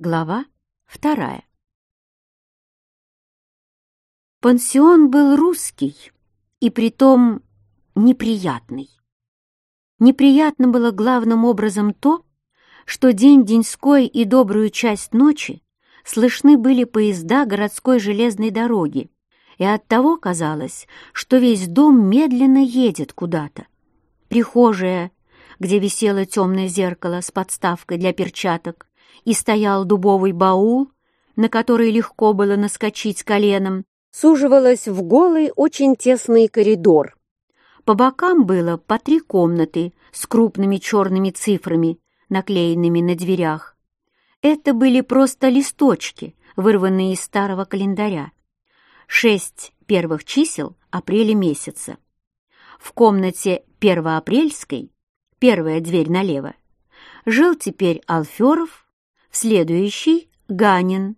Глава вторая. Пансион был русский и притом неприятный. Неприятно было главным образом то, что день-деньской и добрую часть ночи слышны были поезда городской железной дороги, и оттого казалось, что весь дом медленно едет куда-то. Прихожая, где висело темное зеркало с подставкой для перчаток, и стоял дубовый баул, на который легко было наскочить коленом, суживалась в голый, очень тесный коридор. По бокам было по три комнаты с крупными черными цифрами, наклеенными на дверях. Это были просто листочки, вырванные из старого календаря. Шесть первых чисел апреля месяца. В комнате первоапрельской, первая дверь налево, жил теперь Алферов, в следующей — Ганин,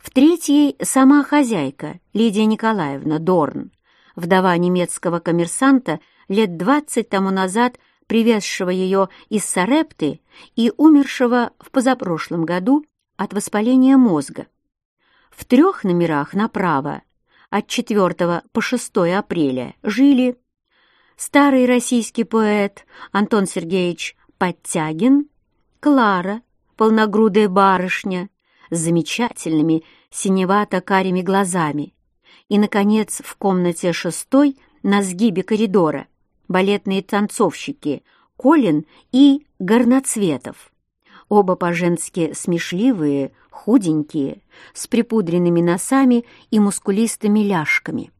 в третьей — сама хозяйка Лидия Николаевна Дорн, вдова немецкого коммерсанта, лет двадцать тому назад привезшего ее из Сарепты и умершего в позапрошлом году от воспаления мозга. В трех номерах направо от 4 по 6 апреля жили старый российский поэт Антон Сергеевич Подтягин, Клара, полногрудая барышня с замечательными синевато-карими глазами. И, наконец, в комнате шестой на сгибе коридора балетные танцовщики Колин и Горноцветов. Оба по-женски смешливые, худенькие, с припудренными носами и мускулистыми ляжками.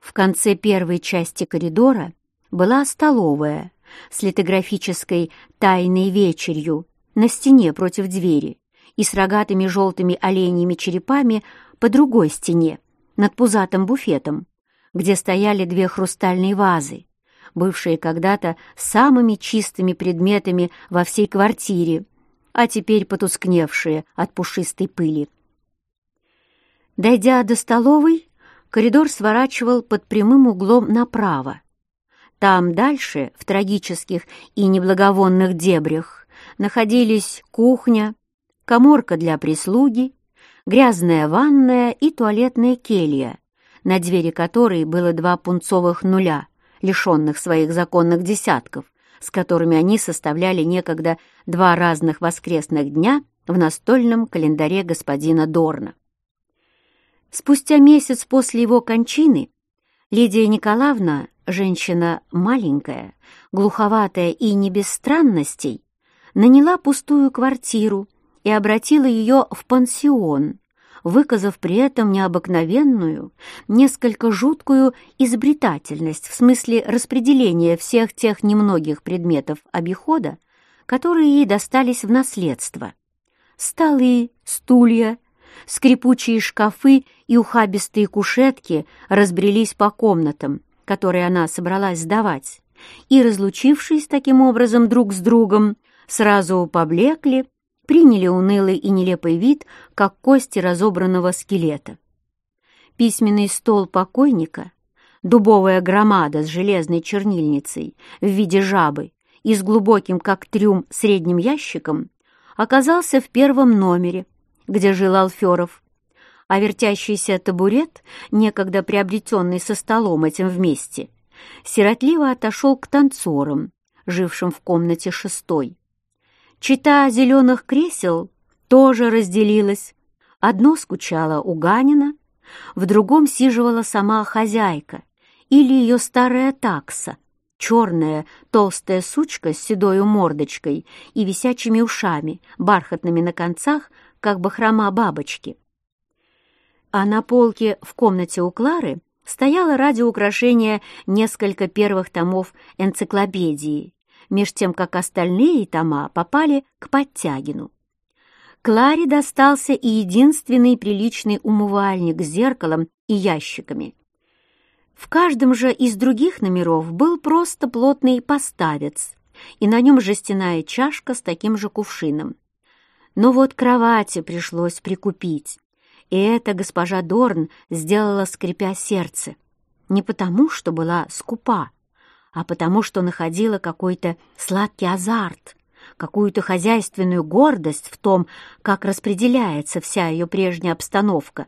В конце первой части коридора была столовая с литографической «тайной вечерью» на стене против двери и с рогатыми желтыми оленьими черепами по другой стене, над пузатым буфетом, где стояли две хрустальные вазы, бывшие когда-то самыми чистыми предметами во всей квартире, а теперь потускневшие от пушистой пыли. Дойдя до столовой, коридор сворачивал под прямым углом направо. Там дальше, в трагических и неблаговонных дебрях, находились кухня, коморка для прислуги, грязная ванная и туалетная келья, на двери которой было два пунцовых нуля, лишенных своих законных десятков, с которыми они составляли некогда два разных воскресных дня в настольном календаре господина Дорна. Спустя месяц после его кончины Лидия Николаевна, женщина маленькая, глуховатая и не без странностей, наняла пустую квартиру и обратила ее в пансион, выказав при этом необыкновенную, несколько жуткую изобретательность в смысле распределения всех тех немногих предметов обихода, которые ей достались в наследство. Столы, стулья, скрипучие шкафы и ухабистые кушетки разбрелись по комнатам, которые она собралась сдавать, и, разлучившись таким образом друг с другом, сразу поблекли, приняли унылый и нелепый вид, как кости разобранного скелета. Письменный стол покойника, дубовая громада с железной чернильницей в виде жабы и с глубоким, как трюм, средним ящиком, оказался в первом номере, где жил Алферов, а вертящийся табурет, некогда приобретенный со столом этим вместе, сиротливо отошел к танцорам, жившим в комнате шестой. Чита зеленых кресел тоже разделилась. Одно скучало у Ганина, в другом сиживала сама хозяйка или ее старая такса, черная толстая сучка с седою мордочкой и висячими ушами, бархатными на концах, как бахрома бабочки. А на полке в комнате у Клары стояло ради украшения несколько первых томов энциклопедии меж тем как остальные тома попали к Подтягину. Кларе достался и единственный приличный умывальник с зеркалом и ящиками. В каждом же из других номеров был просто плотный поставец, и на нем жестяная чашка с таким же кувшином. Но вот кровати пришлось прикупить, и это госпожа Дорн сделала, скрипя сердце, не потому, что была скупа, а потому что находила какой-то сладкий азарт какую-то хозяйственную гордость в том, как распределяется вся ее прежняя обстановка.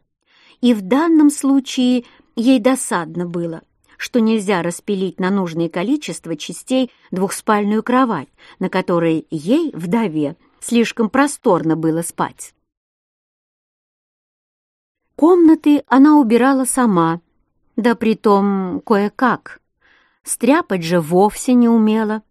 И в данном случае ей досадно было, что нельзя распилить на нужное количество частей двухспальную кровать, на которой ей, вдове, слишком просторно было спать. Комнаты она убирала сама, да притом кое-как. Стряпать же вовсе не умела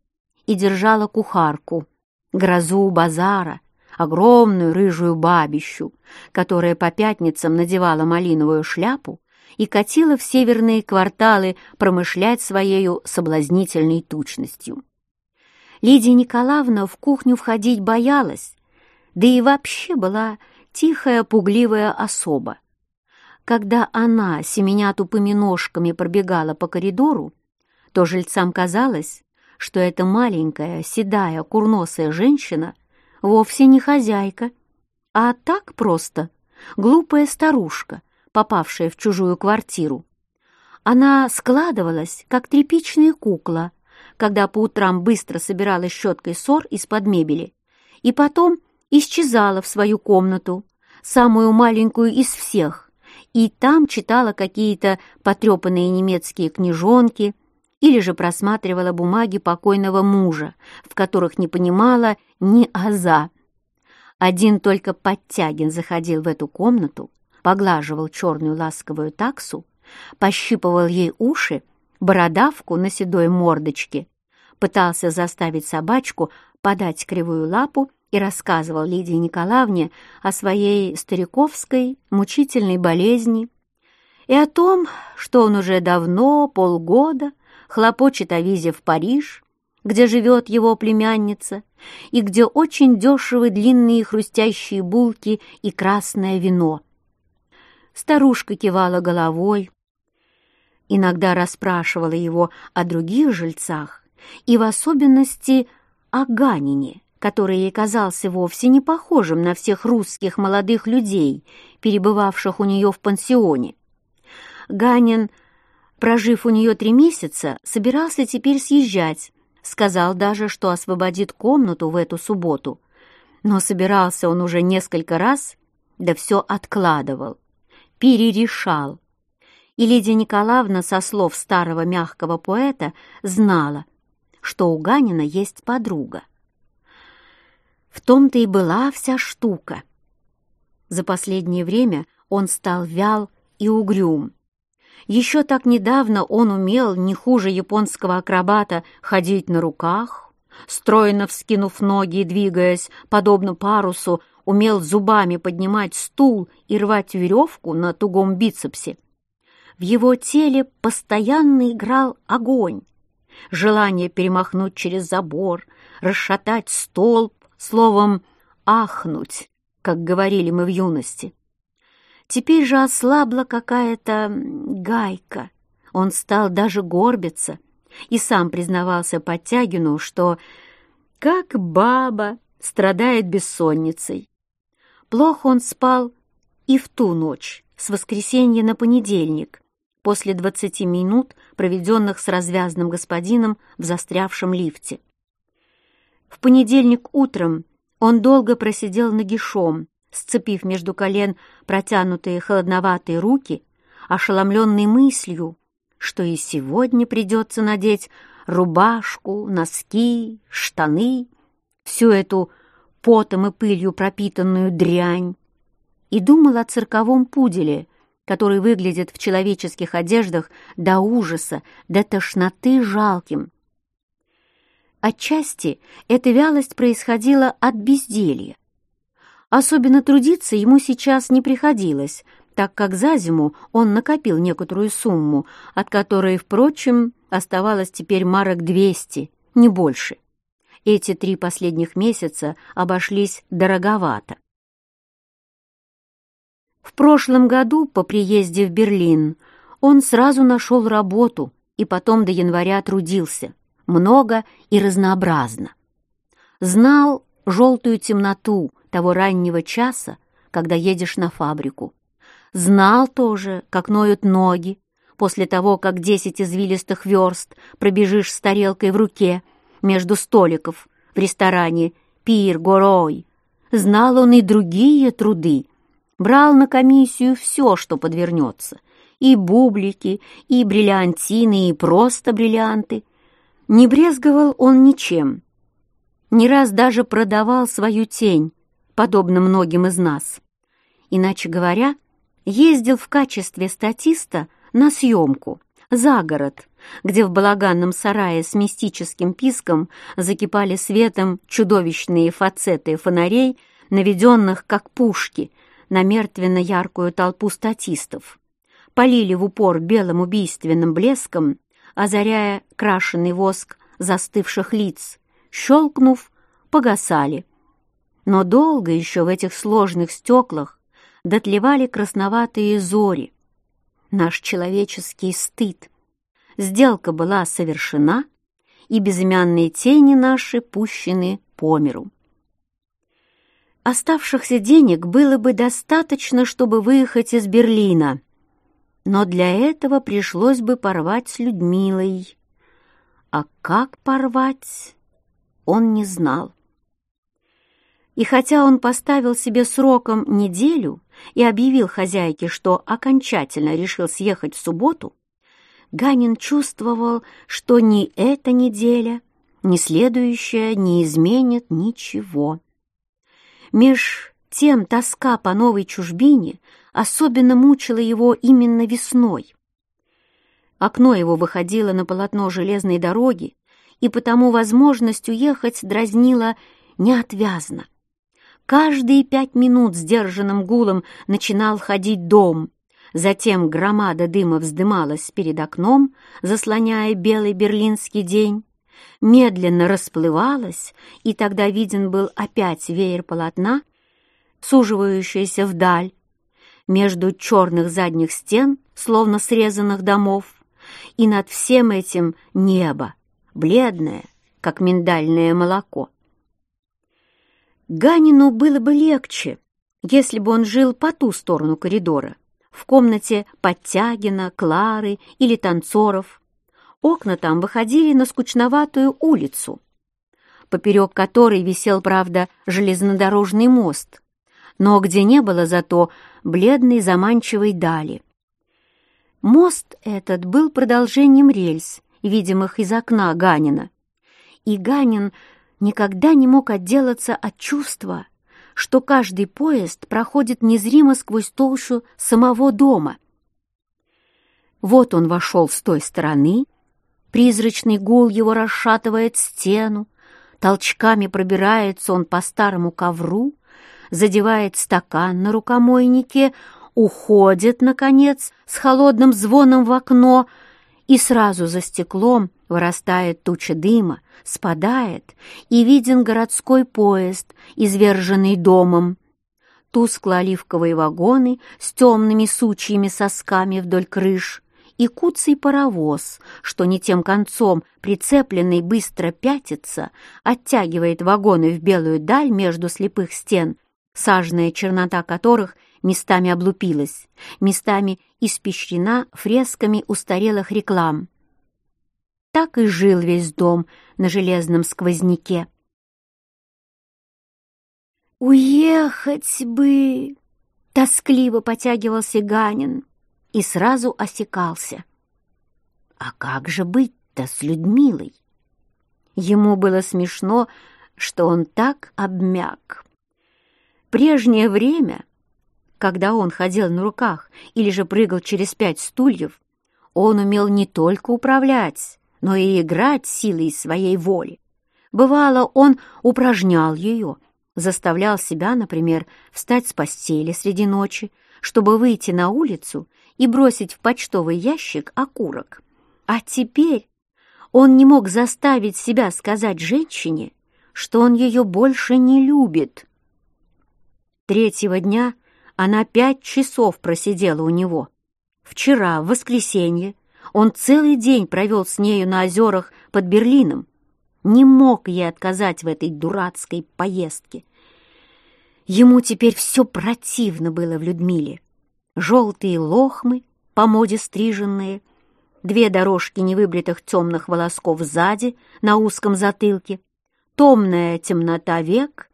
и держала кухарку, грозу базара, огромную рыжую бабищу, которая по пятницам надевала малиновую шляпу и катила в северные кварталы промышлять своею соблазнительной тучностью. Лидия Николаевна в кухню входить боялась, да и вообще была тихая, пугливая особа. Когда она, семеня тупыми ножками, пробегала по коридору, то жильцам казалось, что эта маленькая, седая, курносая женщина вовсе не хозяйка, а так просто глупая старушка, попавшая в чужую квартиру. Она складывалась, как тряпичная кукла — когда по утрам быстро собирала щеткой ссор из-под мебели, и потом исчезала в свою комнату, самую маленькую из всех, и там читала какие-то потрепанные немецкие книжонки или же просматривала бумаги покойного мужа, в которых не понимала ни аза. Один только Подтягин заходил в эту комнату, поглаживал черную ласковую таксу, пощипывал ей уши бородавку на седой мордочке, пытался заставить собачку подать кривую лапу и рассказывал Лидии Николаевне о своей стариковской мучительной болезни и о том, что он уже давно, полгода, хлопочет о визе в Париж, где живет его племянница, и где очень дешевы длинные хрустящие булки и красное вино. Старушка кивала головой, иногда расспрашивала его о других жильцах и в особенности о Ганине, который ей казался вовсе не похожим на всех русских молодых людей, перебывавших у нее в пансионе. Ганин, прожив у нее три месяца, собирался теперь съезжать, сказал даже, что освободит комнату в эту субботу, но собирался он уже несколько раз, да все откладывал, перерешал, и Лидия Николаевна со слов старого мягкого поэта знала, что у Ганина есть подруга. В том-то и была вся штука. За последнее время он стал вял и угрюм. Еще так недавно он умел, не хуже японского акробата, ходить на руках, стройно вскинув ноги и двигаясь, подобно парусу, умел зубами поднимать стул и рвать веревку на тугом бицепсе. В его теле постоянно играл огонь. Желание перемахнуть через забор, расшатать столб, словом, ахнуть, как говорили мы в юности. Теперь же ослабла какая-то гайка. Он стал даже горбиться и сам признавался Подтягину, что, как баба, страдает бессонницей. Плохо он спал и в ту ночь, с воскресенья на понедельник, после двадцати минут, проведенных с развязным господином в застрявшем лифте. В понедельник утром он долго просидел нагишом, сцепив между колен протянутые холодноватые руки, ошеломленный мыслью, что и сегодня придется надеть рубашку, носки, штаны, всю эту потом и пылью пропитанную дрянь, и думал о цирковом пуделе, который выглядит в человеческих одеждах до ужаса, до тошноты жалким. Отчасти эта вялость происходила от безделья. Особенно трудиться ему сейчас не приходилось, так как за зиму он накопил некоторую сумму, от которой, впрочем, оставалось теперь марок двести, не больше. Эти три последних месяца обошлись дороговато. В прошлом году по приезде в Берлин он сразу нашел работу и потом до января трудился, много и разнообразно. Знал желтую темноту того раннего часа, когда едешь на фабрику. Знал тоже, как ноют ноги, после того, как десять извилистых верст пробежишь с тарелкой в руке между столиков в ресторане «Пир Горой». Знал он и другие труды. Брал на комиссию все, что подвернется. И бублики, и бриллиантины, и просто бриллианты. Не брезговал он ничем. Не раз даже продавал свою тень, подобно многим из нас. Иначе говоря, ездил в качестве статиста на съемку, за город, где в балаганном сарае с мистическим писком закипали светом чудовищные фацеты фонарей, наведенных как пушки на мертвенно-яркую толпу статистов, полили в упор белым убийственным блеском, озаряя крашеный воск застывших лиц, щелкнув, погасали. Но долго еще в этих сложных стеклах дотлевали красноватые зори. Наш человеческий стыд, Сделка была совершена, и безымянные тени наши пущены по миру. Оставшихся денег было бы достаточно, чтобы выехать из Берлина, но для этого пришлось бы порвать с Людмилой. А как порвать, он не знал. И хотя он поставил себе сроком неделю и объявил хозяйке, что окончательно решил съехать в субботу, Ганин чувствовал, что ни эта неделя, ни следующая не изменит ничего. Меж тем тоска по новой чужбине особенно мучила его именно весной. Окно его выходило на полотно железной дороги, и потому возможность уехать дразнила неотвязно. Каждые пять минут сдержанным гулом начинал ходить дом, Затем громада дыма вздымалась перед окном, заслоняя белый берлинский день, медленно расплывалась, и тогда виден был опять веер полотна, суживающийся вдаль, между черных задних стен, словно срезанных домов, и над всем этим небо, бледное, как миндальное молоко. Ганину было бы легче, если бы он жил по ту сторону коридора, в комнате Подтягина, Клары или танцоров. Окна там выходили на скучноватую улицу, поперек которой висел, правда, железнодорожный мост, но где не было зато бледной заманчивой дали. Мост этот был продолжением рельс, видимых из окна Ганина, и Ганин никогда не мог отделаться от чувства, что каждый поезд проходит незримо сквозь толщу самого дома. Вот он вошел с той стороны, призрачный гул его расшатывает стену, толчками пробирается он по старому ковру, задевает стакан на рукомойнике, уходит, наконец, с холодным звоном в окно, и сразу за стеклом вырастает туча дыма, спадает, и виден городской поезд, изверженный домом. Тускло-оливковые вагоны с темными сучьими сосками вдоль крыш и куцый паровоз, что не тем концом прицепленный быстро пятится, оттягивает вагоны в белую даль между слепых стен, сажная чернота которых местами облупилась, местами испещрена фресками устарелых реклам. Так и жил весь дом на железном сквозняке. «Уехать бы!» — тоскливо потягивался Ганин и сразу осекался. «А как же быть-то с Людмилой?» Ему было смешно, что он так обмяк. Прежнее время, когда он ходил на руках или же прыгал через пять стульев, он умел не только управлять, но и играть силой своей воли. Бывало, он упражнял ее, заставлял себя, например, встать с постели среди ночи, чтобы выйти на улицу и бросить в почтовый ящик окурок. А теперь он не мог заставить себя сказать женщине, что он ее больше не любит. Третьего дня она пять часов просидела у него. Вчера, в воскресенье, он целый день провел с нею на озерах под Берлином. Не мог ей отказать в этой дурацкой поездке. Ему теперь все противно было в Людмиле. Желтые лохмы, по моде стриженные, две дорожки невыбритых темных волосков сзади, на узком затылке, томная темнота век,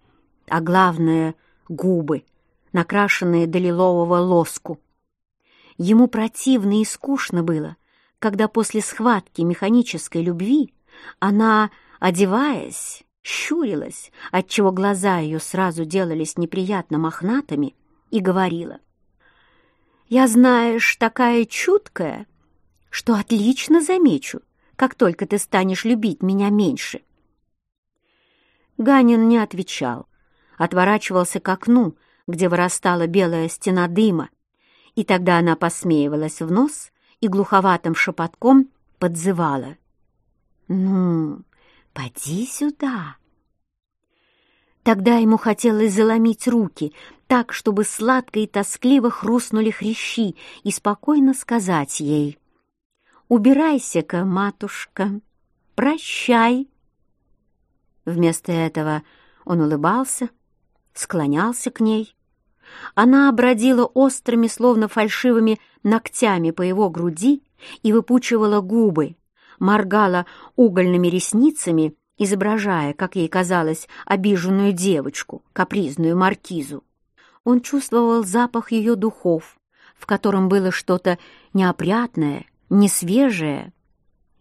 а главное — губы, накрашенные до лилового лоску. Ему противно и скучно было, когда после схватки механической любви она, одеваясь, щурилась, отчего глаза ее сразу делались неприятно мохнатыми, и говорила. «Я, знаешь, такая чуткая, что отлично замечу, как только ты станешь любить меня меньше». Ганин не отвечал, отворачивался к окну, где вырастала белая стена дыма, и тогда она посмеивалась в нос и глуховатым шепотком подзывала. «Ну, поди сюда!» Тогда ему хотелось заломить руки так, чтобы сладко и тоскливо хрустнули хрящи, и спокойно сказать ей «Убирайся-ка, матушка, прощай!» Вместо этого он улыбался, склонялся к ней. Она обродила острыми, словно фальшивыми ногтями по его груди и выпучивала губы, моргала угольными ресницами, изображая, как ей казалось, обиженную девочку, капризную маркизу. Он чувствовал запах ее духов, в котором было что-то неопрятное, несвежее,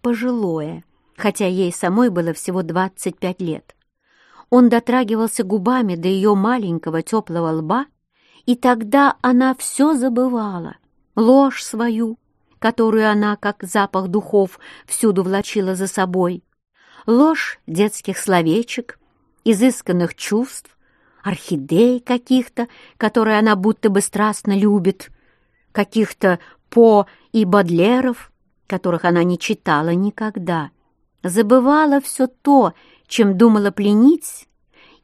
пожилое, хотя ей самой было всего 25 лет. Он дотрагивался губами до ее маленького теплого лба, и тогда она все забывала, ложь свою, которую она, как запах духов, всюду влачила за собой, ложь детских словечек, изысканных чувств, орхидей каких-то, которые она будто бы страстно любит, каких-то По и Бодлеров, которых она не читала никогда, забывала все то, чем думала пленить,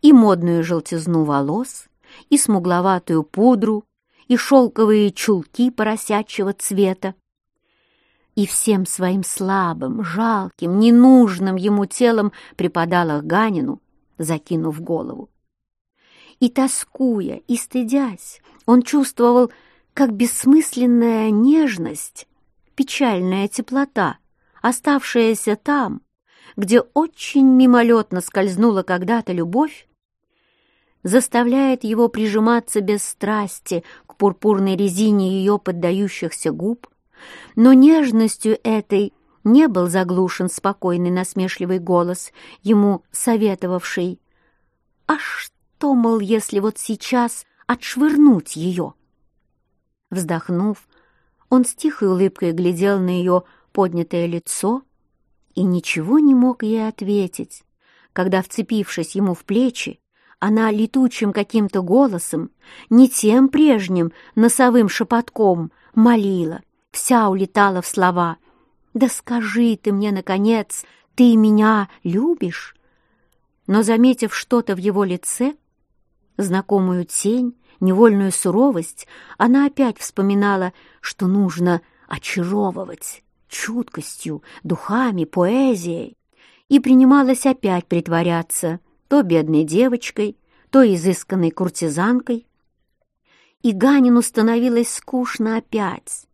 и модную желтизну волос, и смугловатую пудру, и шелковые чулки поросячьего цвета. И всем своим слабым, жалким, ненужным ему телом припадала к Ганину, закинув голову. И тоскуя, и стыдясь, он чувствовал, как бессмысленная нежность, печальная теплота, оставшаяся там, где очень мимолетно скользнула когда-то любовь, заставляет его прижиматься без страсти к пурпурной резине ее поддающихся губ, но нежностью этой не был заглушен спокойный насмешливый голос, ему советовавший «А что, мол, если вот сейчас отшвырнуть ее?» Вздохнув, он с тихой улыбкой глядел на ее поднятое лицо, и ничего не мог ей ответить, когда, вцепившись ему в плечи, она летучим каким-то голосом, не тем прежним носовым шепотком, молила, вся улетала в слова. «Да скажи ты мне, наконец, ты меня любишь?» Но, заметив что-то в его лице, знакомую тень, невольную суровость, она опять вспоминала, что нужно очаровывать чуткостью, духами, поэзией, и принималась опять притворяться то бедной девочкой, то изысканной куртизанкой. И Ганину становилось скучно опять.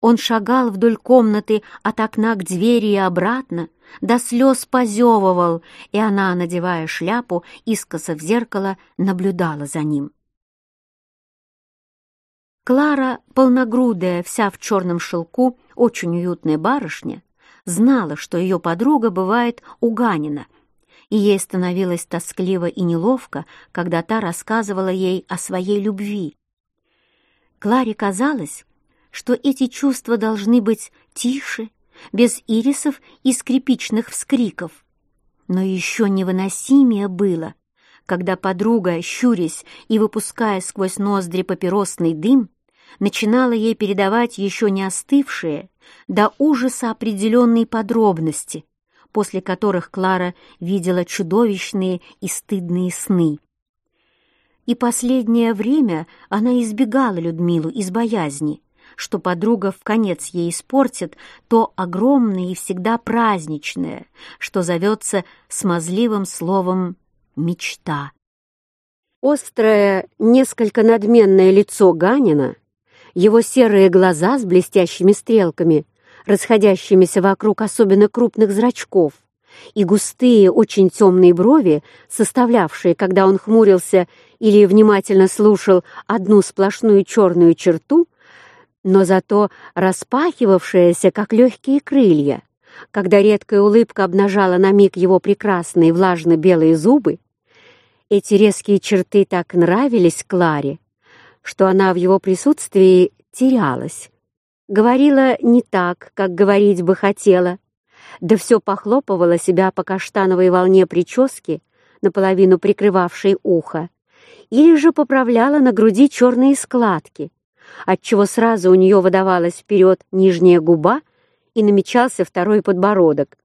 Он шагал вдоль комнаты от окна к двери и обратно, до слез позевывал, и она, надевая шляпу, искоса в зеркало, наблюдала за ним. Клара, полногрудая, вся в черном шелку, очень уютная барышня, знала, что ее подруга бывает у Ганина, и ей становилось тоскливо и неловко, когда та рассказывала ей о своей любви. Кларе казалось, что эти чувства должны быть тише, без ирисов и скрипичных вскриков. Но еще невыносимее было, когда подруга, щурясь и выпуская сквозь ноздри папиросный дым, начинала ей передавать еще не остывшие, до ужаса определенные подробности, после которых Клара видела чудовищные и стыдные сны. И последнее время она избегала Людмилу из боязни, что подруга в конец ей испортит то огромное и всегда праздничное, что зовется смазливым словом «мечта». Острое, несколько надменное лицо Ганина его серые глаза с блестящими стрелками, расходящимися вокруг особенно крупных зрачков, и густые, очень темные брови, составлявшие, когда он хмурился или внимательно слушал одну сплошную черную черту, но зато распахивавшаяся, как легкие крылья, когда редкая улыбка обнажала на миг его прекрасные влажно-белые зубы, эти резкие черты так нравились Кларе, что она в его присутствии терялась. Говорила не так, как говорить бы хотела, да все похлопывала себя по каштановой волне прически, наполовину прикрывавшей ухо, или же поправляла на груди черные складки, отчего сразу у нее выдавалась вперед нижняя губа и намечался второй подбородок.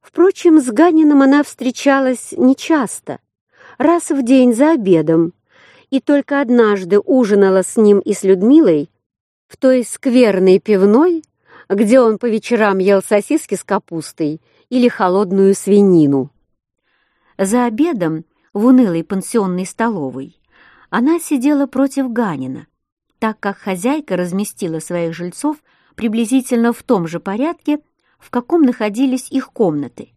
Впрочем, с Ганином она встречалась нечасто, раз в день за обедом, и только однажды ужинала с ним и с Людмилой в той скверной пивной, где он по вечерам ел сосиски с капустой или холодную свинину. За обедом в унылой пансионной столовой она сидела против Ганина, так как хозяйка разместила своих жильцов приблизительно в том же порядке, в каком находились их комнаты.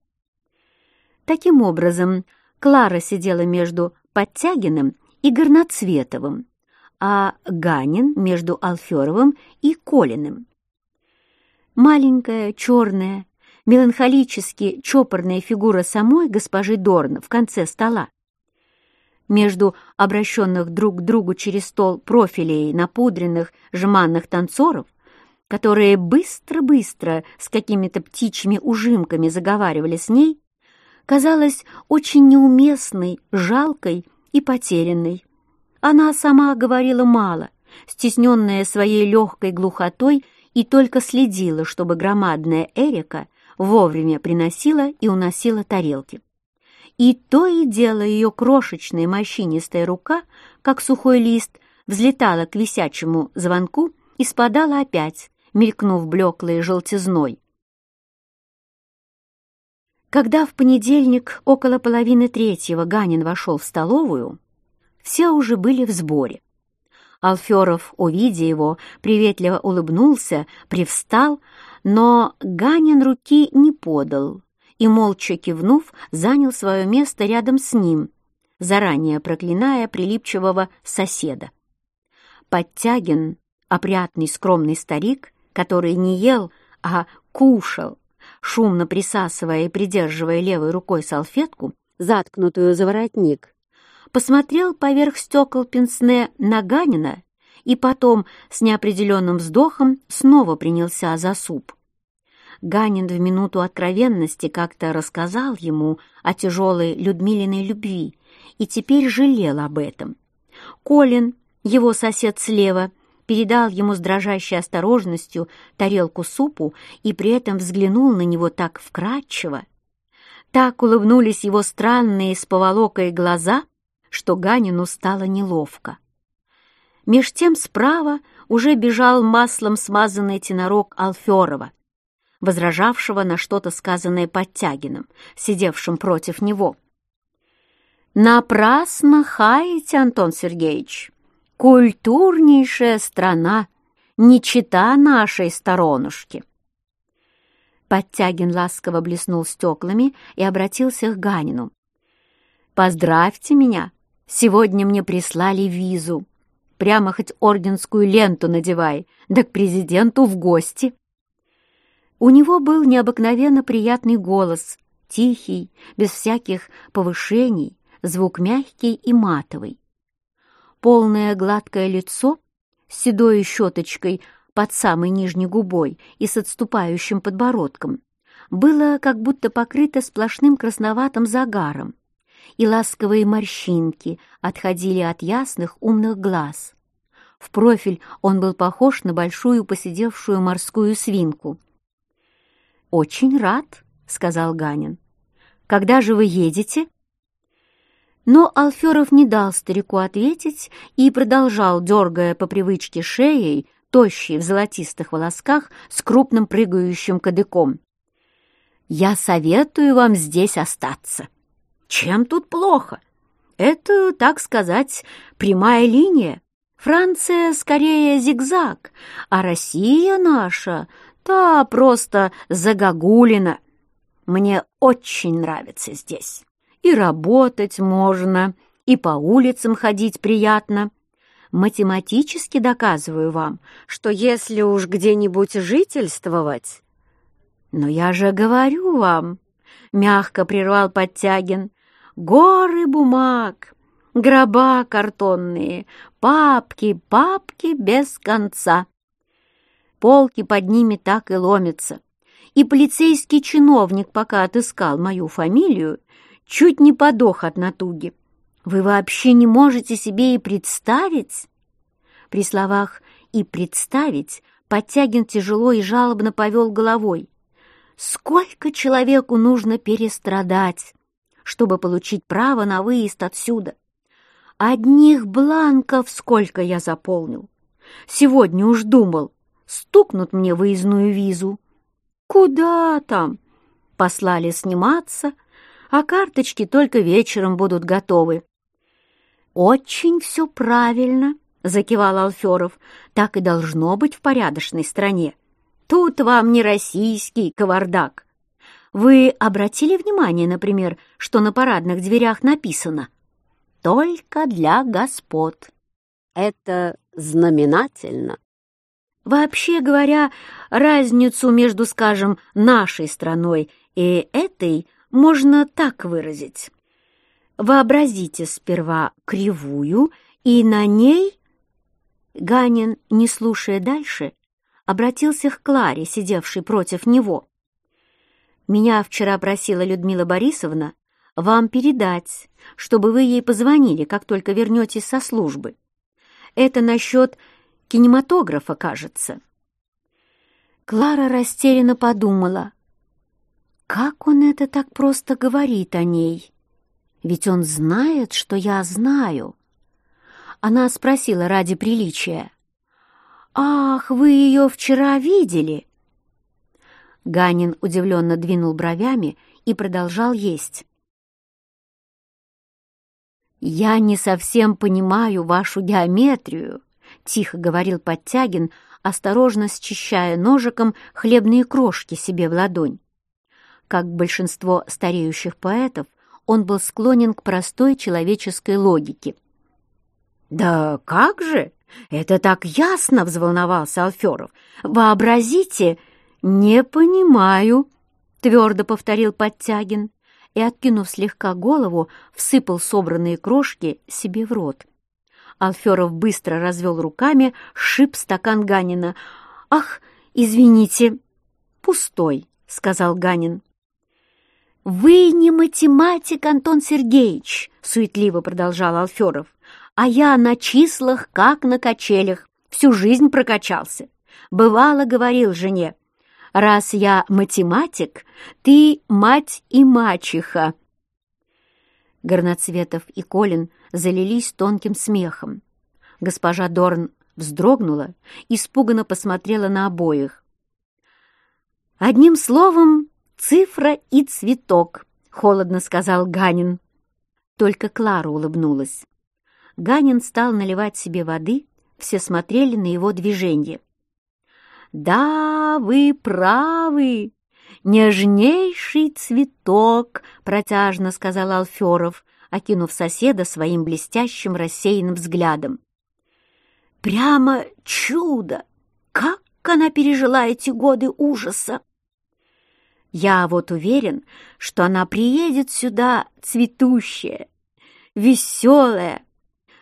Таким образом, Клара сидела между Подтягиным и Горноцветовым, а Ганин между Алферовым и Колиным. Маленькая, черная, меланхолически чопорная фигура самой госпожи Дорн в конце стола. Между обращенных друг к другу через стол профилей напудренных жеманных танцоров, которые быстро-быстро с какими-то птичьими ужимками заговаривали с ней, казалась очень неуместной, жалкой и потерянной. Она сама говорила мало, стесненная своей легкой глухотой и только следила, чтобы громадная Эрика вовремя приносила и уносила тарелки. И то и дело ее крошечная морщинистая рука, как сухой лист, взлетала к висячему звонку и спадала опять, мелькнув блеклой желтизной. Когда в понедельник около половины третьего Ганин вошел в столовую, все уже были в сборе. Алферов, увидя его, приветливо улыбнулся, привстал, но Ганин руки не подал и, молча кивнув, занял свое место рядом с ним, заранее проклиная прилипчивого соседа. Подтягин, опрятный скромный старик, который не ел, а кушал, шумно присасывая и придерживая левой рукой салфетку, заткнутую за воротник, посмотрел поверх стекол пенсне на Ганина и потом с неопределенным вздохом снова принялся за суп. Ганин в минуту откровенности как-то рассказал ему о тяжелой Людмилиной любви и теперь жалел об этом. Колин, его сосед слева, передал ему с дрожащей осторожностью тарелку супу и при этом взглянул на него так вкрадчиво. Так улыбнулись его странные с поволокой глаза, что Ганину стало неловко. Меж тем справа уже бежал маслом смазанный тенорок Алферова, возражавшего на что-то сказанное Подтягиным, сидевшим против него. «Напрасно хаете, Антон Сергеевич! Культурнейшая страна, не чита нашей сторонушки!» Подтягин ласково блеснул стеклами и обратился к Ганину. «Поздравьте меня! Сегодня мне прислали визу. Прямо хоть орденскую ленту надевай, да к президенту в гости!» У него был необыкновенно приятный голос, тихий, без всяких повышений, звук мягкий и матовый. Полное гладкое лицо с седой щеточкой под самой нижней губой и с отступающим подбородком было как будто покрыто сплошным красноватым загаром, и ласковые морщинки отходили от ясных умных глаз. В профиль он был похож на большую посидевшую морскую свинку — «Очень рад», — сказал Ганин. «Когда же вы едете?» Но Алферов не дал старику ответить и продолжал, дергая по привычке шеей, тощий в золотистых волосках с крупным прыгающим кадыком. «Я советую вам здесь остаться. Чем тут плохо? Это, так сказать, прямая линия. Франция скорее зигзаг, а Россия наша та просто загогулина. Мне очень нравится здесь. И работать можно, и по улицам ходить приятно. Математически доказываю вам, что если уж где-нибудь жительствовать... Но я же говорю вам, — мягко прервал Подтягин, — горы бумаг, гроба картонные, папки, папки без конца. Полки под ними так и ломятся. И полицейский чиновник, пока отыскал мою фамилию, чуть не подох от натуги. Вы вообще не можете себе и представить? При словах «и представить» Подтягин тяжело и жалобно повел головой. Сколько человеку нужно перестрадать, чтобы получить право на выезд отсюда? Одних бланков сколько я заполнил. Сегодня уж думал, стукнут мне выездную визу. Куда там? Послали сниматься, а карточки только вечером будут готовы. «Очень все правильно», — закивал Алферов. «Так и должно быть в порядочной стране. Тут вам не российский кавардак. Вы обратили внимание, например, что на парадных дверях написано «Только для господ». Это знаменательно. Вообще говоря, разницу между, скажем, нашей страной и этой можно так выразить. Вообразите сперва кривую, и на ней... Ганин, не слушая дальше, обратился к Кларе, сидевшей против него. «Меня вчера просила Людмила Борисовна вам передать, чтобы вы ей позвонили, как только вернетесь со службы. Это насчет кинематографа, кажется». Клара растерянно подумала, как он это так просто говорит о ней. Ведь он знает, что я знаю. Она спросила ради приличия. «Ах, вы ее вчера видели?» Ганин удивленно двинул бровями и продолжал есть. «Я не совсем понимаю вашу геометрию», — тихо говорил Подтягин, осторожно счищая ножиком хлебные крошки себе в ладонь. Как большинство стареющих поэтов, он был склонен к простой человеческой логике. «Да как же? Это так ясно!» — взволновался Алферов. «Вообразите!» «Не понимаю», — твердо повторил Подтягин и, откинув слегка голову, всыпал собранные крошки себе в рот. Алферов быстро развел руками, шип стакан Ганина. «Ах, извините!» «Пустой», — сказал Ганин. «Вы не математик, Антон Сергеевич», — суетливо продолжал Алферов, «а я на числах, как на качелях, всю жизнь прокачался. Бывало, говорил жене, раз я математик, ты мать и мачеха». Горноцветов и Колин залились тонким смехом. Госпожа Дорн вздрогнула, испуганно посмотрела на обоих. «Одним словом, «Цифра и цветок», — холодно сказал Ганин. Только Клара улыбнулась. Ганин стал наливать себе воды, все смотрели на его движение. «Да, вы правы, нежнейший цветок», — протяжно сказал Алферов, окинув соседа своим блестящим рассеянным взглядом. «Прямо чудо! Как она пережила эти годы ужаса!» Я вот уверен, что она приедет сюда цветущая, веселая.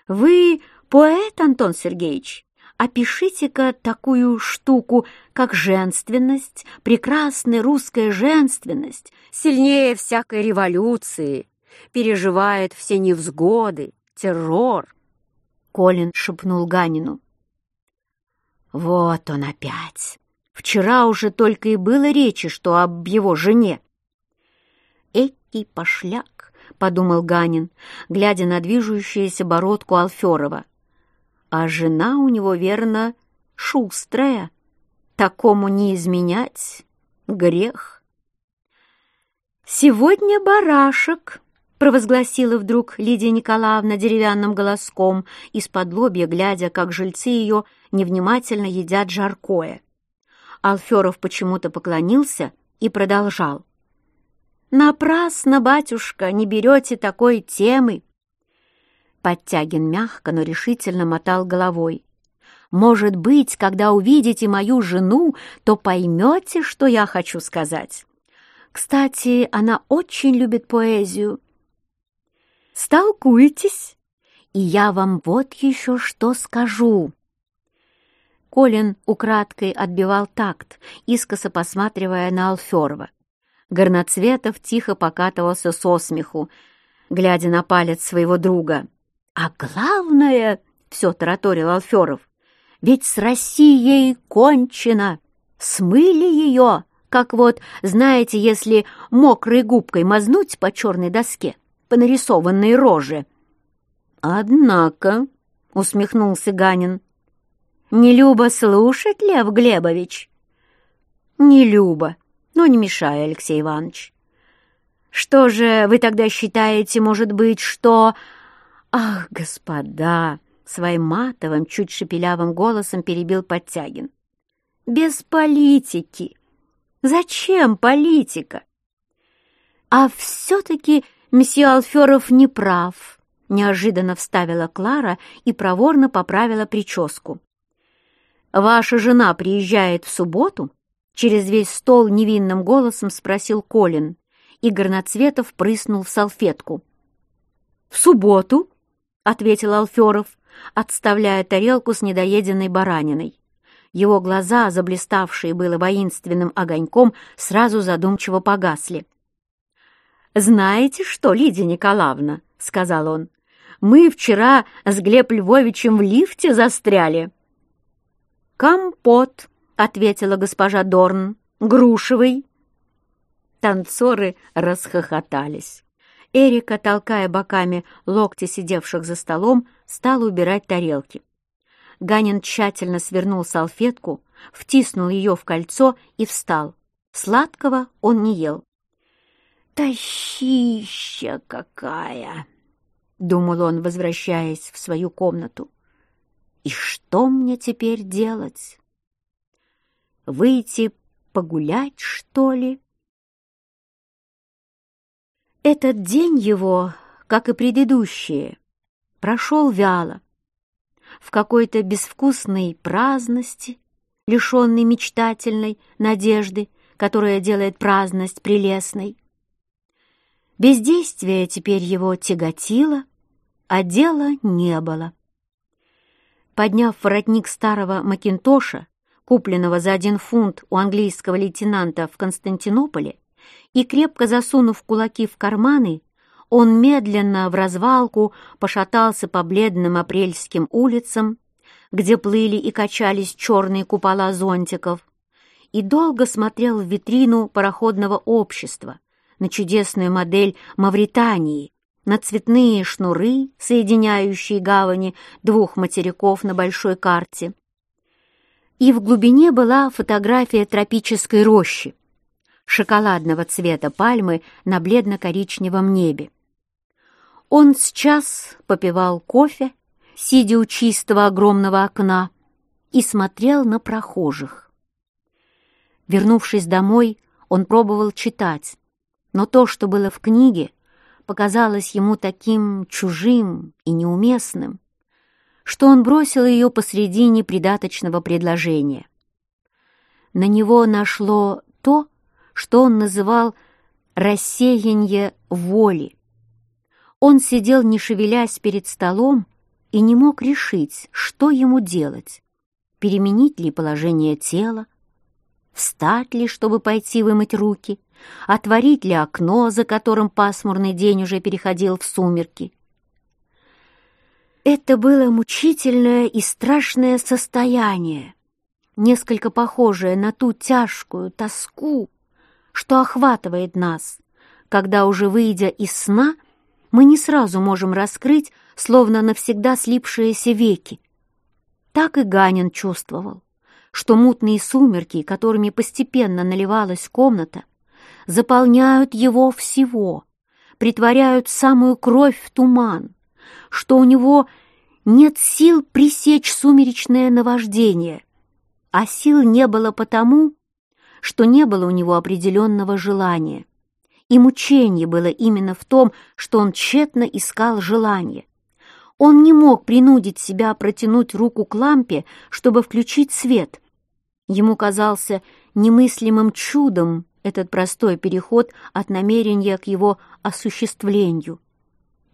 Вы поэт, Антон Сергеевич? Опишите-ка такую штуку, как женственность, прекрасная русская женственность, сильнее всякой революции, переживает все невзгоды, террор. Колин шепнул Ганину. Вот он опять. Вчера уже только и было речи, что об его жене. «Экий пошляк», — подумал Ганин, глядя на движущуюся бородку Алферова. «А жена у него, верно, шустрая. Такому не изменять грех». «Сегодня барашек», — провозгласила вдруг Лидия Николаевна деревянным голоском, из-под лобья глядя, как жильцы ее невнимательно едят жаркое. Алферов почему-то поклонился и продолжал. Напрасно, батюшка, не берете такой темы. Подтягин мягко, но решительно мотал головой. Может быть, когда увидите мою жену, то поймете, что я хочу сказать. Кстати, она очень любит поэзию. Столкуйтесь, и я вам вот еще что скажу. Колин украдкой отбивал такт, искоса посматривая на Алферова. Горноцветов тихо покатывался со смеху, глядя на палец своего друга. «А главное, — все тараторил Алферов, — ведь с Россией кончено, смыли ее, как вот, знаете, если мокрой губкой мазнуть по черной доске, по нарисованной роже». «Однако, — усмехнулся Ганин, — не любо слушать, Лев Глебович?» «Не любо», но не мешай, Алексей Иванович. Что же вы тогда считаете, может быть, что... Ах, господа! Своим матовым, чуть шепелявым голосом перебил Подтягин. Без политики. Зачем политика? А все-таки месье Алферов не прав, неожиданно вставила Клара и проворно поправила прическу. Ваша жена приезжает в субботу Через весь стол невинным голосом спросил Колин, и Горноцветов прыснул в салфетку. «В субботу?» — ответил Алферов, отставляя тарелку с недоеденной бараниной. Его глаза, заблиставшие было воинственным огоньком, сразу задумчиво погасли. «Знаете что, Лидия Николаевна?» — сказал он. «Мы вчера с Глеб Львовичем в лифте застряли». «Компот», ответила госпожа Дорн. «Грушевый». Танцоры расхохотались. Эрика, толкая боками локти сидевших за столом, стала убирать тарелки. Ганин тщательно свернул салфетку, втиснул ее в кольцо и встал. Сладкого он не ел. «Тащища какая!» — думал он, возвращаясь в свою комнату. «И что мне теперь делать?» Выйти погулять, что ли? Этот день его, как и предыдущие, прошел вяло, в какой-то безвкусной праздности, лишенной мечтательной надежды, которая делает праздность прелестной. Бездействие теперь его тяготило, а дела не было. Подняв воротник старого Макинтоша, купленного за один фунт у английского лейтенанта в Константинополе, и, крепко засунув кулаки в карманы, он медленно в развалку пошатался по бледным апрельским улицам, где плыли и качались черные купола зонтиков, и долго смотрел в витрину пароходного общества на чудесную модель Мавритании, на цветные шнуры, соединяющие гавани двух материков на большой карте, и в глубине была фотография тропической рощи, шоколадного цвета пальмы на бледно-коричневом небе. Он сейчас попивал кофе, сидя у чистого огромного окна, и смотрел на прохожих. Вернувшись домой, он пробовал читать, но то, что было в книге, показалось ему таким чужим и неуместным, что он бросил ее посредине придаточного предложения. На него нашло то, что он называл «рассеяние воли». Он сидел, не шевелясь перед столом, и не мог решить, что ему делать. Переменить ли положение тела, встать ли, чтобы пойти вымыть руки, отворить ли окно, за которым пасмурный день уже переходил в сумерки, это было мучительное и страшное состояние, несколько похожее на ту тяжкую тоску, что охватывает нас, когда уже выйдя из сна, мы не сразу можем раскрыть, словно навсегда слипшиеся веки. Так и Ганин чувствовал, что мутные сумерки, которыми постепенно наливалась комната, заполняют его всего, притворяют самую кровь в туман, что у него нет сил пресечь сумеречное наваждение, а сил не было потому, что не было у него определенного желания, И мучение было именно в том, что он тщетно искал желание. Он не мог принудить себя протянуть руку к лампе, чтобы включить свет. Ему казался немыслимым чудом этот простой переход от намерения к его осуществлению.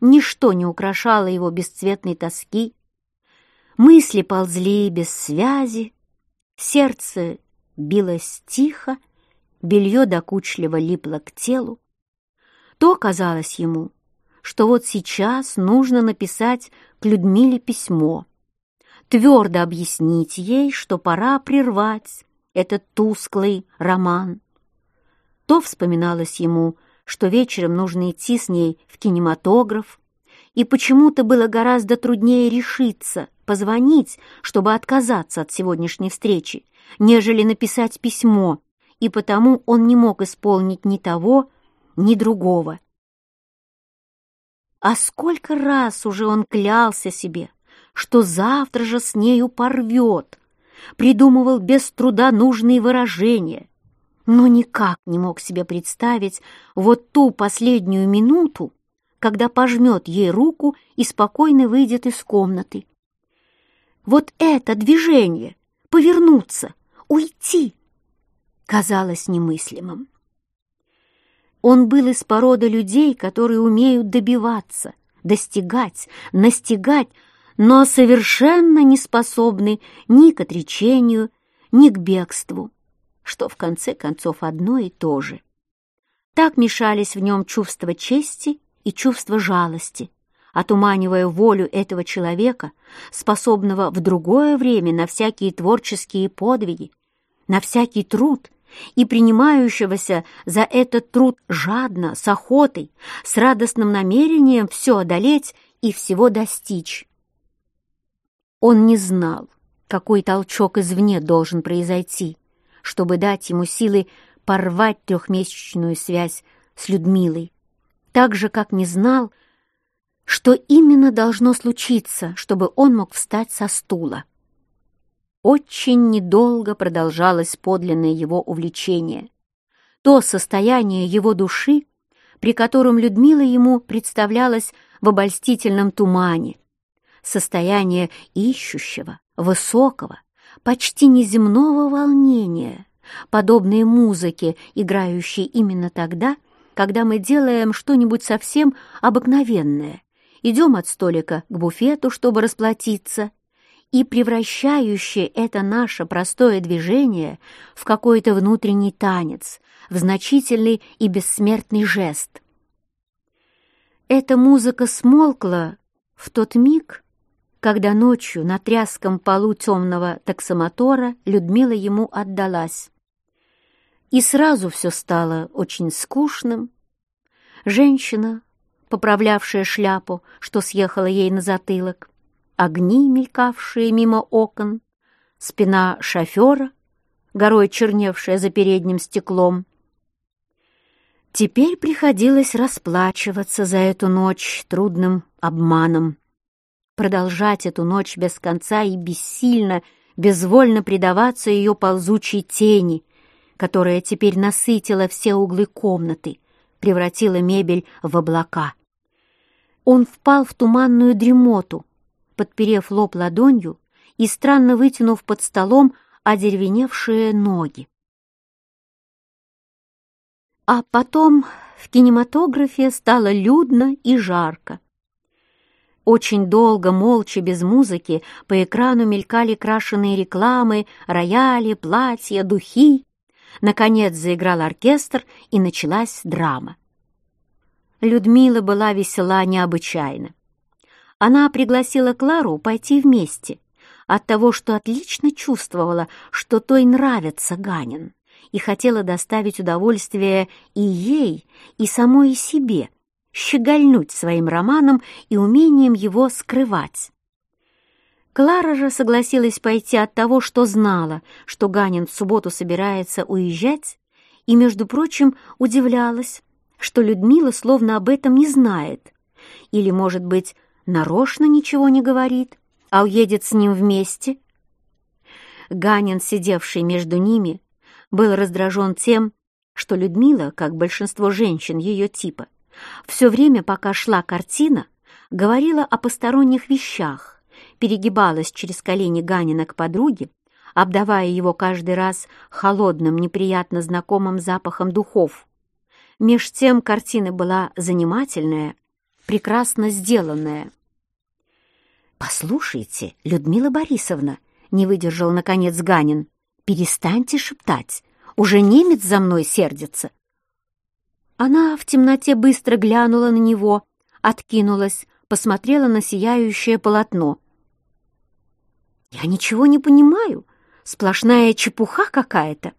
Ничто не украшало его бесцветной тоски. Мысли ползли без связи, сердце билось тихо, белье докучливо липло к телу. То казалось ему, что вот сейчас нужно написать к Людмиле письмо, твердо объяснить ей, что пора прервать этот тусклый роман. То вспоминалось ему, что вечером нужно идти с ней в кинематограф, и почему-то было гораздо труднее решиться, позвонить, чтобы отказаться от сегодняшней встречи, нежели написать письмо, и потому он не мог исполнить ни того, ни другого. А сколько раз уже он клялся себе, что завтра же с нею порвет, придумывал без труда нужные выражения, но никак не мог себе представить вот ту последнюю минуту, когда пожмет ей руку и спокойно выйдет из комнаты. Вот это движение, повернуться, уйти, казалось немыслимым. Он был из породы людей, которые умеют добиваться, достигать, настигать, но совершенно не способны ни к отречению, ни к бегству, что в конце концов одно и то же. Так мешались в нем чувство чести и чувство жалости, отуманивая волю этого человека, способного в другое время на всякие творческие подвиги, на всякий труд, и принимающегося за этот труд жадно, с охотой, с радостным намерением все одолеть и всего достичь. Он не знал, какой толчок извне должен произойти, чтобы дать ему силы порвать трехмесячную связь с Людмилой, так же, как не знал, что именно должно случиться, чтобы он мог встать со стула. Очень недолго продолжалось подлинное его увлечение. То состояние его души, при котором Людмила ему представлялась в обольстительном тумане. Состояние ищущего, высокого, почти неземного волнения, подобные музыке, играющей именно тогда, когда мы делаем что-нибудь совсем обыкновенное, идем от столика к буфету, чтобы расплатиться, и превращающее это наше простое движение в какой-то внутренний танец, в значительный и бессмертный жест. Эта музыка смолкла в тот миг, когда ночью на тряском полу темного таксомотора Людмила ему отдалась. И сразу все стало очень скучным. Женщина, поправлявшая шляпу, что съехала ей на затылок, огни, мелькавшие мимо окон, спина шофера, горой черневшая за передним стеклом. Теперь приходилось расплачиваться за эту ночь трудным обманом, продолжать эту ночь без конца и бессильно, безвольно предаваться ее ползучей тени, которая теперь насытила все углы комнаты, превратила мебель в облака. Он впал в туманную дремоту, подперев лоб ладонью и странно вытянув под столом одеревеневшие ноги. А потом в кинематографе стало людно и жарко. Очень долго, молча, без музыки, по экрану мелькали крашеные рекламы, рояли, платья, духи. Наконец заиграл оркестр, и началась драма. Людмила была весела необычайно. Она пригласила Клару пойти вместе, от того, что отлично чувствовала, что той нравится Ганин, и хотела доставить удовольствие и ей, и самой себе, щегольнуть своим романом и умением его скрывать. Клара же согласилась пойти от того, что знала, что Ганин в субботу собирается уезжать, и, между прочим, удивлялась, что Людмила словно об этом не знает, или, может быть, нарочно ничего не говорит, а уедет с ним вместе. Ганин, сидевший между ними, был раздражен тем, что Людмила, как большинство женщин ее типа, все время, пока шла картина, говорила о посторонних вещах, перегибалась через колени Ганина к подруге, обдавая его каждый раз холодным, неприятно знакомым запахом духов. Меж тем картина была занимательная, прекрасно сделанная. «Послушайте, Людмила Борисовна», — не выдержал, наконец, Ганин, — «перестаньте шептать, уже немец за мной сердится». Она в темноте быстро глянула на него, откинулась, посмотрела на сияющее полотно. «Я ничего не понимаю, сплошная чепуха какая-то».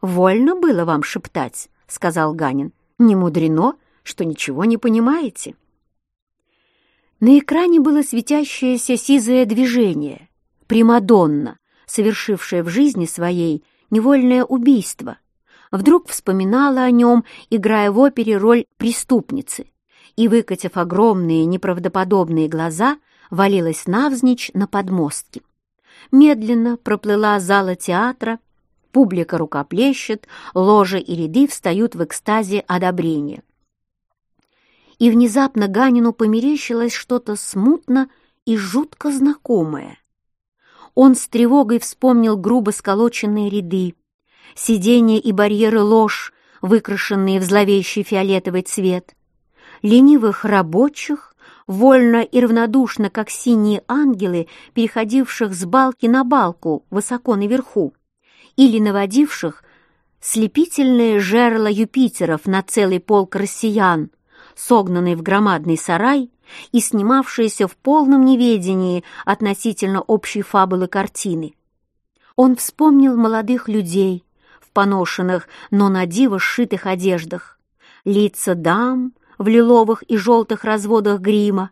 «Вольно было вам шептать», — сказал Ганин. «Не мудрено, что ничего не понимаете». На экране было светящееся сизое движение, Примадонна, совершившая в жизни своей невольное убийство, вдруг вспоминала о нем, играя в опере роль преступницы, и, выкатив огромные неправдоподобные глаза, валилась навзничь на подмостки. Медленно проплыла зала театра, публика рукоплещет, ложи и ряды встают в экстазе одобрения. И внезапно Ганину померещилось что-то смутно и жутко знакомое. Он с тревогой вспомнил грубо сколоченные ряды, сиденья и барьеры ложь, выкрашенные в зловещий фиолетовый цвет, ленивых рабочих, вольно и равнодушно, как синие ангелы, переходивших с балки на балку высоко наверху, или наводивших слепительное жерло Юпитеров на целый полк россиян, согнанный в громадный сарай и снимавшиеся в полном неведении относительно общей фабулы картины. Он вспомнил молодых людей в поношенных, но на диво сшитых одеждах, лица дам в лиловых и желтых разводах грима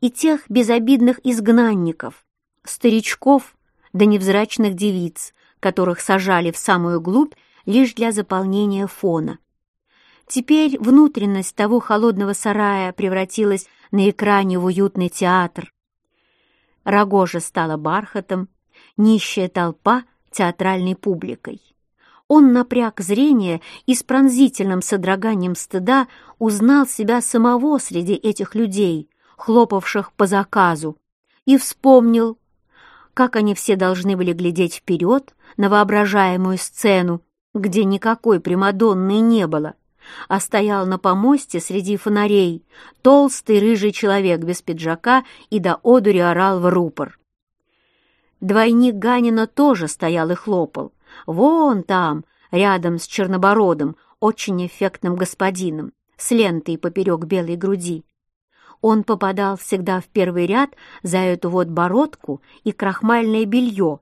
и тех безобидных изгнанников, старичков да невзрачных девиц, которых сажали в самую глубь лишь для заполнения фона. Теперь внутренность того холодного сарая превратилась на экране в уютный театр. Рогожа стала бархатом, нищая толпа — театральной публикой. Он напряг зрение и с пронзительным содроганием стыда узнал себя самого среди этих людей, хлопавших по заказу, и вспомнил, как они все должны были глядеть вперед на воображаемую сцену, где никакой Примадонны не было, а стоял на помосте среди фонарей толстый рыжий человек без пиджака и до одури орал в рупор. Двойник Ганина тоже стоял и хлопал. Вон там, рядом с чернобородым, очень эффектным господином, с лентой поперек белой груди. Он попадал всегда в первый ряд за эту вот бородку и крахмальное белье,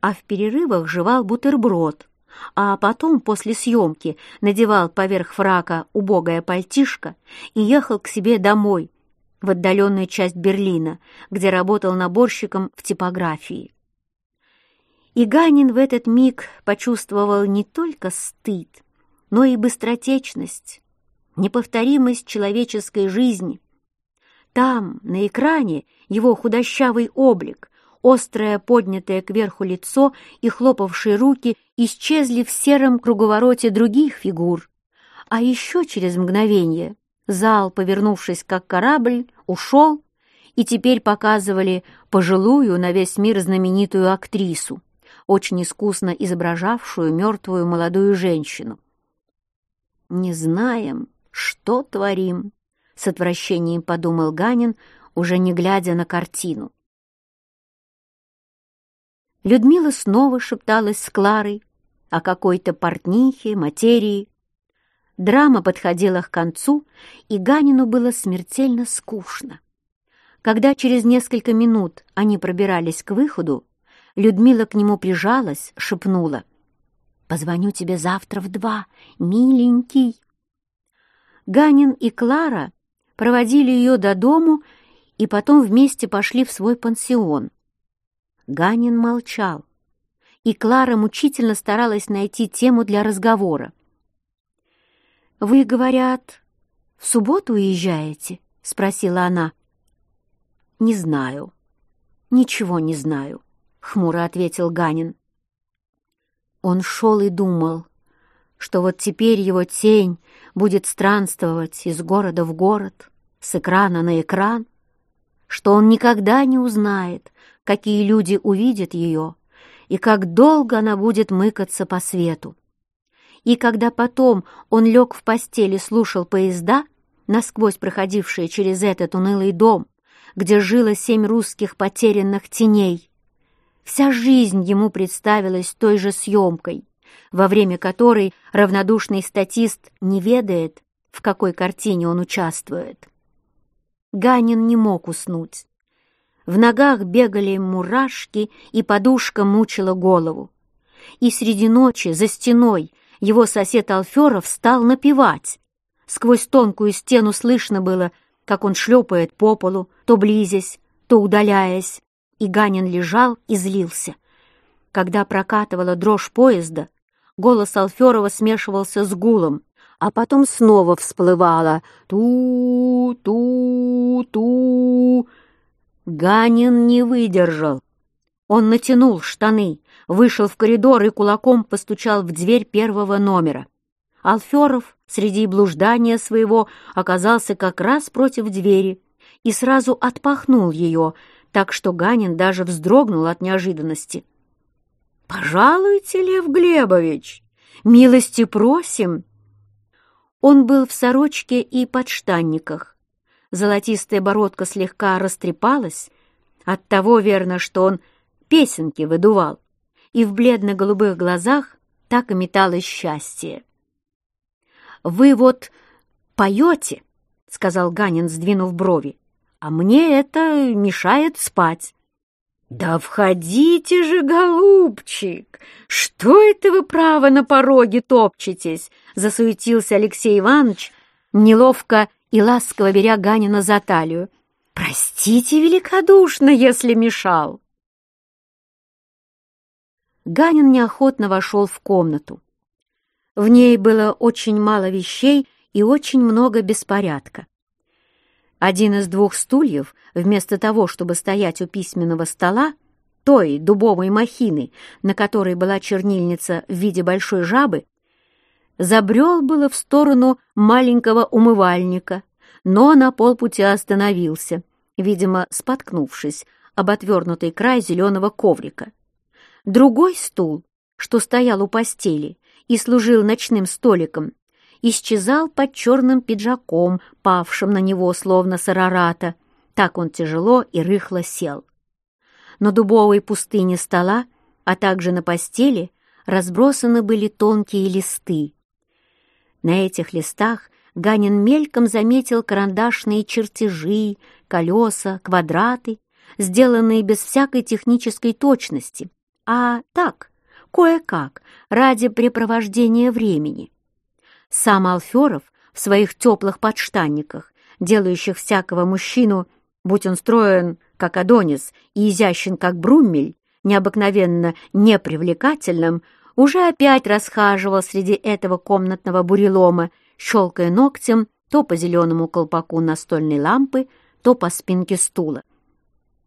а в перерывах жевал бутерброд, а потом после съемки надевал поверх фрака убогое пальтишко и ехал к себе домой, в отдаленную часть Берлина, где работал наборщиком в типографии. И Ганин в этот миг почувствовал не только стыд, но и быстротечность, неповторимость человеческой жизни. Там, на экране, его худощавый облик, острое поднятое кверху лицо и хлопавшие руки исчезли в сером круговороте других фигур. А еще через мгновение зал, повернувшись как корабль, ушел, и теперь показывали пожилую на весь мир знаменитую актрису, очень искусно изображавшую мертвую молодую женщину. «Не знаем, что творим», — с отвращением подумал Ганин, уже не глядя на картину. Людмила снова шепталась с Кларой о какой-то портнихе, материи. Драма подходила к концу, и Ганину было смертельно скучно. Когда через несколько минут они пробирались к выходу, Людмила к нему прижалась, шепнула. «Позвоню тебе завтра в два, миленький». Ганин и Клара проводили ее до дому и потом вместе пошли в свой пансион. Ганин молчал, и Клара мучительно старалась найти тему для разговора. «Вы, говорят, в субботу уезжаете?» — спросила она. «Не знаю. Ничего не знаю», — хмуро ответил Ганин. Он шел и думал, что вот теперь его тень будет странствовать из города в город, с экрана на экран, что он никогда не узнает, какие люди увидят ее и как долго она будет мыкаться по свету. И когда потом он лег в постели и слушал поезда, насквозь проходившие через этот унылый дом, где жило семь русских потерянных теней, вся жизнь ему представилась той же съемкой, во время которой равнодушный статист не ведает, в какой картине он участвует. Ганин не мог уснуть. В ногах бегали мурашки, и подушка мучила голову. И среди ночи за стеной его сосед Алферов стал напевать. Сквозь тонкую стену слышно было, как он шлепает по полу, то близясь, то удаляясь, и Ганин лежал и злился. Когда прокатывала дрожь поезда, голос Алферова смешивался с гулом, а потом снова всплывало «ту-ту-ту». Ганин не выдержал. Он натянул штаны, вышел в коридор и кулаком постучал в дверь первого номера. Алферов среди блуждания своего оказался как раз против двери и сразу отпахнул ее, так что Ганин даже вздрогнул от неожиданности. «Пожалуйте, Лев Глебович, милости просим!» Он был в сорочке и подштанниках. Золотистая бородка слегка растрепалась, от того верно, что он песенки выдувал, и в бледно-голубых глазах так и металось счастье. «Вы вот поете», — сказал Ганин, сдвинув брови, «а мне это мешает спать». «Да входите же, голубчик! Что это вы, право, на пороге топчетесь?» — засуетился Алексей Иванович, неловко и ласково беря Ганина за талию. «Простите великодушно, если мешал!» Ганин неохотно вошел в комнату. В ней было очень мало вещей и очень много беспорядка. Один из двух стульев, вместо того, чтобы стоять у письменного стола, той дубовой махины, на которой была чернильница в виде большой жабы, забрел было в сторону маленького умывальника, но на полпути остановился, видимо, споткнувшись об отвернутый край зеленого коврика. Другой стул, что стоял у постели и служил ночным столиком, исчезал под черным пиджаком, павшим на него словно сарарата. Так он тяжело и рыхло сел. На дубовой пустыне стола, а также на постели, разбросаны были тонкие листы. На этих листах Ганин мельком заметил карандашные чертежи, колеса, квадраты, сделанные без всякой технической точности, а так, кое-как, ради препровождения времени. Сам Алферов в своих теплых подштанниках, делающих всякого мужчину, будь он строен, как Адонис, и изящен, как Бруммель, необыкновенно непривлекательным, уже опять расхаживал среди этого комнатного бурелома, щелкая ногтем то по зеленому колпаку настольной лампы, то по спинке стула.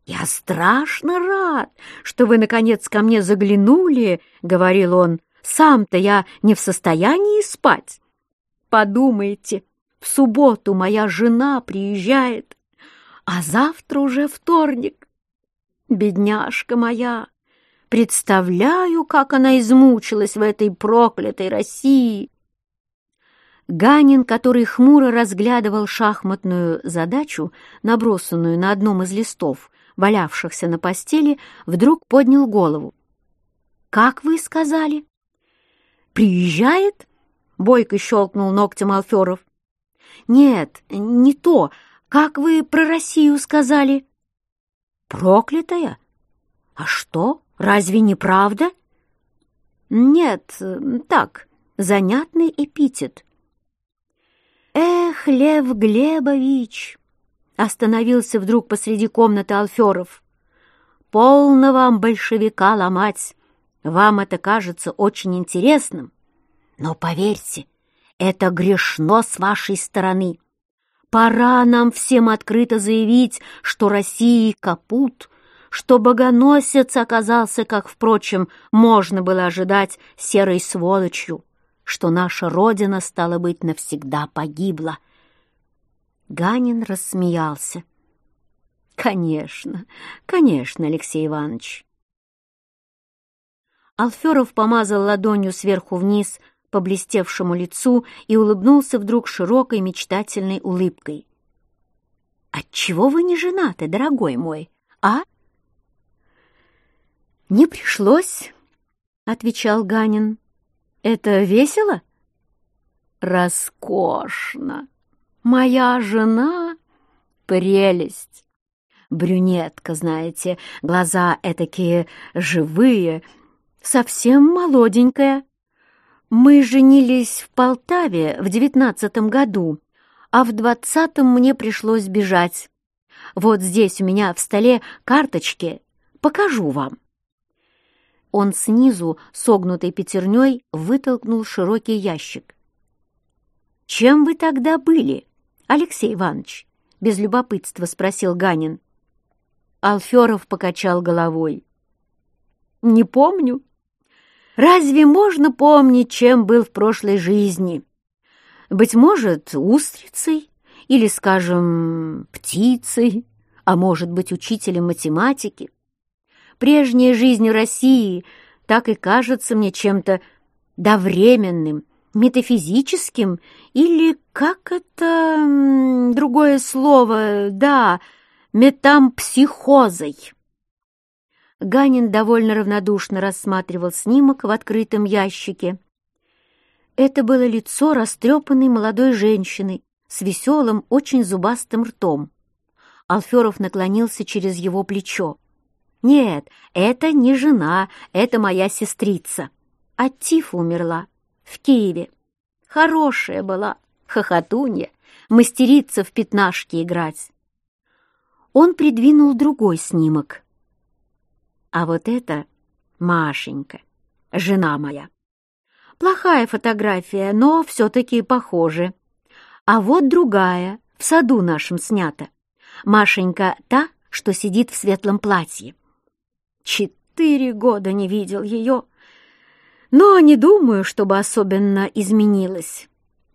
«Я страшно рад, что вы, наконец, ко мне заглянули», — говорил он. «Сам-то я не в состоянии спать». Подумайте, в субботу моя жена приезжает, а завтра уже вторник. Бедняжка моя, представляю, как она измучилась в этой проклятой России. Ганин, который хмуро разглядывал шахматную задачу, набросанную на одном из листов, валявшихся на постели, вдруг поднял голову. «Как вы сказали?» «Приезжает?» Бойко щелкнул ногтем Алферов. «Нет, не то. Как вы про Россию сказали?» «Проклятая? А что, разве не правда?» «Нет, так, занятный эпитет». «Эх, Лев Глебович!» Остановился вдруг посреди комнаты Алферов. «Полно вам большевика ломать. Вам это кажется очень интересным. Но поверьте, это грешно с вашей стороны. Пора нам всем открыто заявить, что России капут, что богоносец оказался, как, впрочем, можно было ожидать, серой сволочью. что наша Родина, стала быть, навсегда погибла. Ганин рассмеялся. «Конечно, конечно, Алексей Иванович». Алферов помазал ладонью сверху вниз по блестевшему лицу и улыбнулся вдруг широкой мечтательной улыбкой. «Отчего вы не женаты, дорогой мой, а?» «Не пришлось», — отвечал Ганин. «Это весело?» «Роскошно! Моя жена — прелесть! Брюнетка, знаете, глаза этакие живые, совсем молоденькая. Мы женились в Полтаве в девятнадцатом году, а в двадцатом мне пришлось бежать. Вот здесь у меня в столе карточки, покажу вам». Он снизу, согнутой пятерней, вытолкнул широкий ящик. «Чем вы тогда были, Алексей Иванович?» — без любопытства спросил Ганин. Алферов покачал головой. «Не помню. Разве можно помнить, чем был в прошлой жизни? Быть может, устрицей или, скажем, птицей, а может быть, учителем математики?» Прежняя жизнь России так и кажется мне чем-то довременным, метафизическим или, как это, другое слово, да, метампсихозой. Ганин довольно равнодушно рассматривал снимок в открытом ящике. Это было лицо растрепанной молодой женщины с веселым, очень зубастым ртом. Алферов наклонился через его плечо. Нет, это не жена, это моя сестрица. От тифа умерла в Киеве. Хорошая была, хохотунья, мастерица в пятнашки играть. Он придвинул другой снимок. А вот это Машенька, жена моя. Плохая фотография, но все-таки похоже. А вот другая, в саду нашем снята. Машенька та, что сидит в светлом платье. Четыре года не видел ее, но не думаю, чтобы особенно изменилась.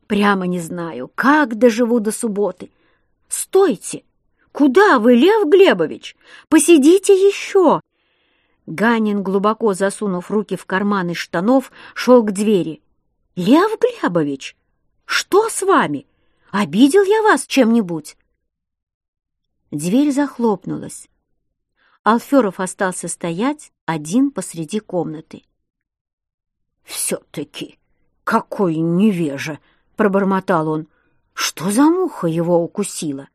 Прямо не знаю, как доживу до субботы. Стойте! Куда вы, Лев Глебович? Посидите еще!» Ганин, глубоко засунув руки в карманы штанов, шел к двери. «Лев Глебович, что с вами? Обидел я вас чем-нибудь?» Дверь захлопнулась. Алферов остался стоять один посреди комнаты. «Все-таки какой невежа!» — пробормотал он. «Что за муха его укусила?»